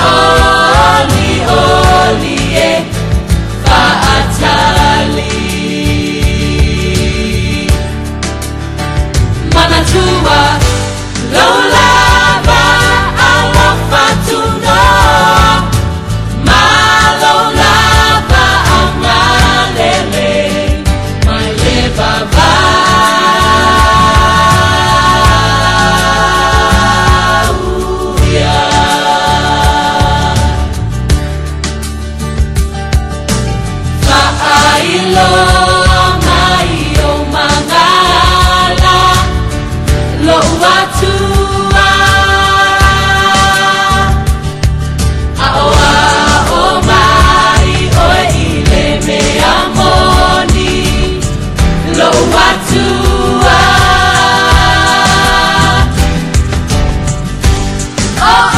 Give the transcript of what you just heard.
Oh. Oh.